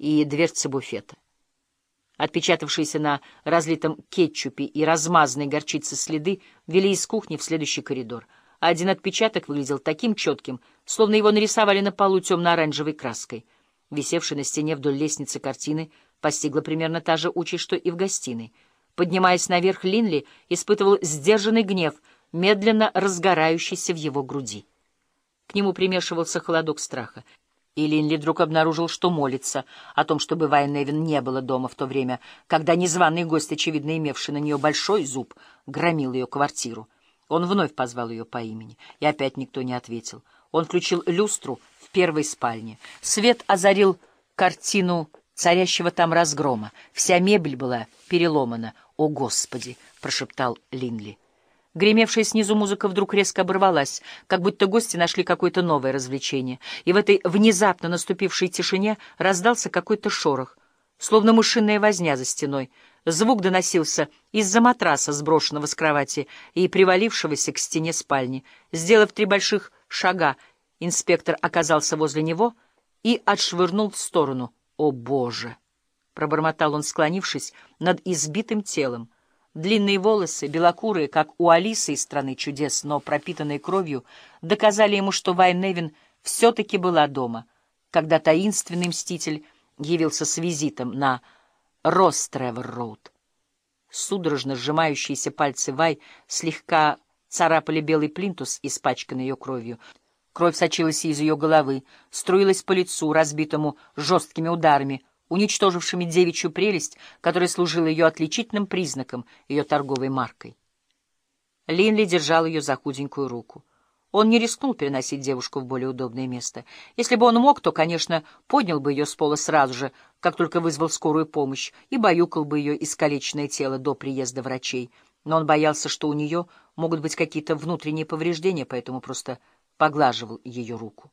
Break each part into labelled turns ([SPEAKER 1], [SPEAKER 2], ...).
[SPEAKER 1] и дверцы буфета. Отпечатавшиеся на разлитом кетчупе и размазанной горчице следы вели из кухни в следующий коридор. Один отпечаток выглядел таким четким, словно его нарисовали на полу темно-оранжевой краской. Висевшей на стене вдоль лестницы картины постигла примерно та же участь, что и в гостиной. Поднимаясь наверх, Линли испытывал сдержанный гнев, медленно разгорающийся в его груди. К нему примешивался холодок страха. И Линли вдруг обнаружил, что молится о том, чтобы Вайн Невин не было дома в то время, когда незваный гость, очевидно имевший на нее большой зуб, громил ее квартиру. Он вновь позвал ее по имени, и опять никто не ответил. Он включил люстру в первой спальне. Свет озарил картину царящего там разгрома. Вся мебель была переломана. «О, Господи!» — прошептал Линли. Гремевшая снизу музыка вдруг резко оборвалась, как будто гости нашли какое-то новое развлечение, и в этой внезапно наступившей тишине раздался какой-то шорох, словно мышиная возня за стеной. Звук доносился из-за матраса, сброшенного с кровати и привалившегося к стене спальни. Сделав три больших шага, инспектор оказался возле него и отшвырнул в сторону. «О, Боже!» — пробормотал он, склонившись над избитым телом. Длинные волосы, белокурые, как у Алисы из «Страны чудес», но пропитанные кровью, доказали ему, что Вайневин все-таки была дома, когда таинственный мститель явился с визитом на Ростревер-роуд. Судорожно сжимающиеся пальцы Вай слегка царапали белый плинтус, испачканный ее кровью. Кровь сочилась из ее головы, струилась по лицу, разбитому жесткими ударами — уничтожившими девичью прелесть, которая служила ее отличительным признаком, ее торговой маркой. Линли держал ее за худенькую руку. Он не рискнул переносить девушку в более удобное место. Если бы он мог, то, конечно, поднял бы ее с пола сразу же, как только вызвал скорую помощь, и баюкал бы ее искалеченное тело до приезда врачей. Но он боялся, что у нее могут быть какие-то внутренние повреждения, поэтому просто поглаживал ее руку.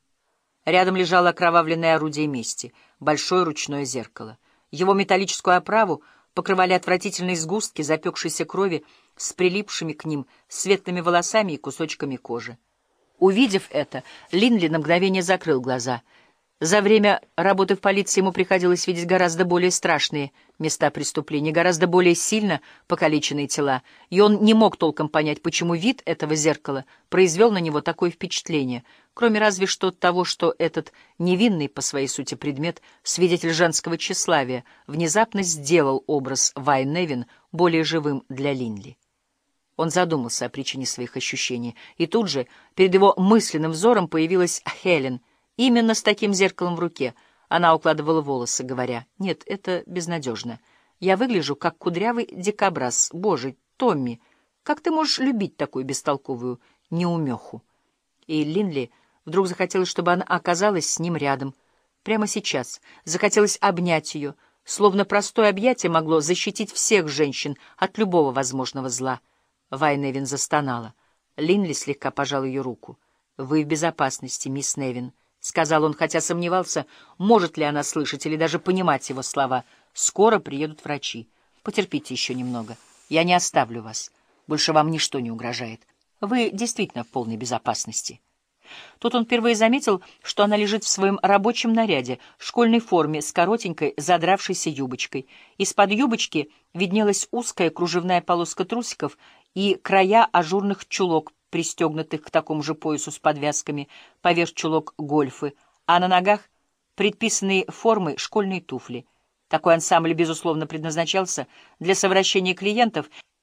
[SPEAKER 1] Рядом лежало окровавленное орудие мести, большое ручное зеркало. Его металлическую оправу покрывали отвратительные сгустки запекшейся крови с прилипшими к ним светлыми волосами и кусочками кожи. Увидев это, Линли на мгновение закрыл глаза — за время работы в полиции ему приходилось видеть гораздо более страшные места преступлений, гораздо более сильно покалеченные тела, и он не мог толком понять, почему вид этого зеркала произвел на него такое впечатление, кроме разве что того, что этот невинный по своей сути предмет, свидетель женского тщеславия, внезапно сделал образ Вайневин более живым для Линли. Он задумался о причине своих ощущений, и тут же перед его мысленным взором появилась Хелен — Именно с таким зеркалом в руке она укладывала волосы, говоря, «Нет, это безнадежно. Я выгляжу, как кудрявый дикобраз. Боже, Томми, как ты можешь любить такую бестолковую неумеху?» И Линли вдруг захотелось, чтобы она оказалась с ним рядом. Прямо сейчас захотелось обнять ее, словно простое объятие могло защитить всех женщин от любого возможного зла. Вайневин застонала. Линли слегка пожал ее руку. «Вы в безопасности, мисс Невин». — сказал он, хотя сомневался, может ли она слышать или даже понимать его слова. «Скоро приедут врачи. Потерпите еще немного. Я не оставлю вас. Больше вам ничто не угрожает. Вы действительно в полной безопасности». Тут он впервые заметил, что она лежит в своем рабочем наряде, школьной форме, с коротенькой, задравшейся юбочкой. Из-под юбочки виднелась узкая кружевная полоска трусиков и края ажурных чулок, пристегнутых к такому же поясу с подвязками, поверх чулок гольфы, а на ногах предписанные формы школьные туфли. Такой ансамбль, безусловно, предназначался для совращения клиентов